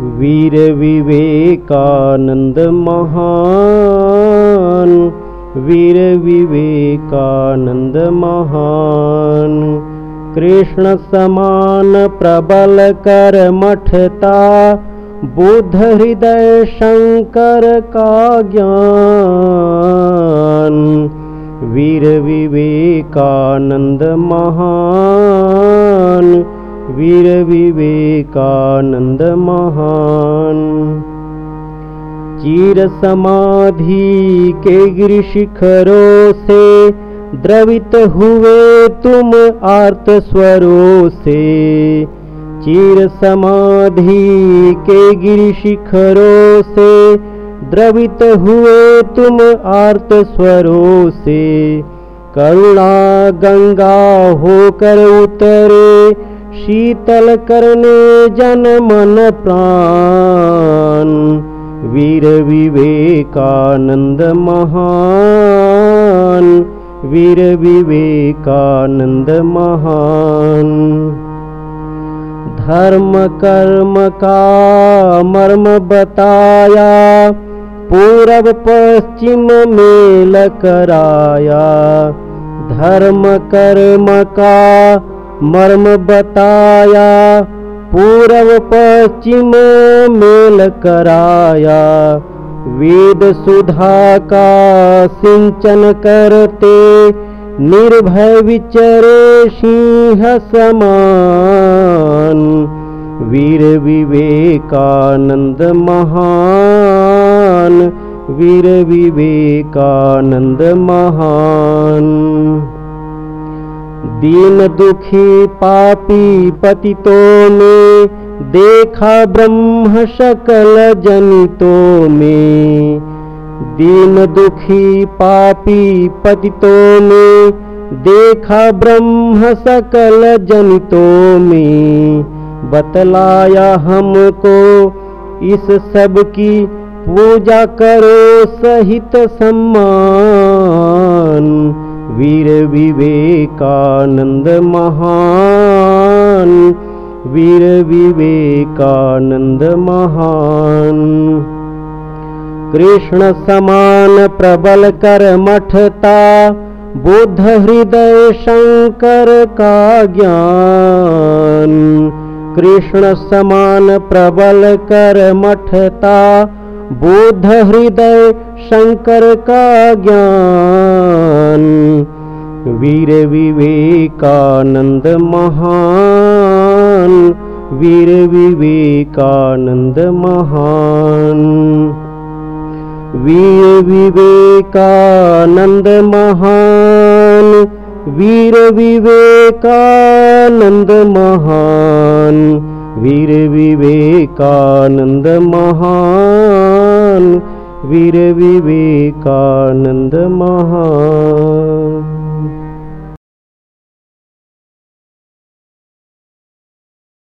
वीर विवेकानंद महान। वीर विवेकानंद महान। कृष्ण समान प्रबल कर मठता। बुद्ध हृदय शंकर का ज्ञान। वीर विवेकानंद महान महान चीर समाधि के गिर शिखरों से द्रवित हुए तुम आर्त से चीर समाधि के गिर से द्रवित हुए तुम आर्त से करुणा गंगा होकर उतरे शीतल करने जन मन प्राण। वीर विवेकानंद महान। वीर विवेकानंद महान। धर्म कर्म का मर्म बताया। पूरब पश्चिम मेल कराया। धर्म कर्म का मर्म बताया पूर्व पश्चिम मेल कराया। वेद सुधा का सिंचन करते निर्भय विचरे सिंह समान। वीर विवेकानंद महान वीर विवेकानंद महान दीन दुखी पापी पतितों में, देखा ब्रह्म सकल जनितों में। दीन दुखी पापी पतितों में, देखा ब्रह्म सकल जनितों में। बतलाया हमको, इस सब की पूजा करो सहित सम्मान। वीर विवेकानंद महान। वीर विवेकानंद महान। कृष्ण समान प्रबल कर मठता बुद्ध हृदय शंकर का ज्ञान। कृष्ण समान प्रबल कर मठता बुद्ध हृदय शंकर का ज्ञान वीर विवेकानंद महान वीर विवेकानंद महान वीर विवेकानंद महान वीर विवेकानंद महान वीर विवेकानंद महान। वीर विवेकानंद महान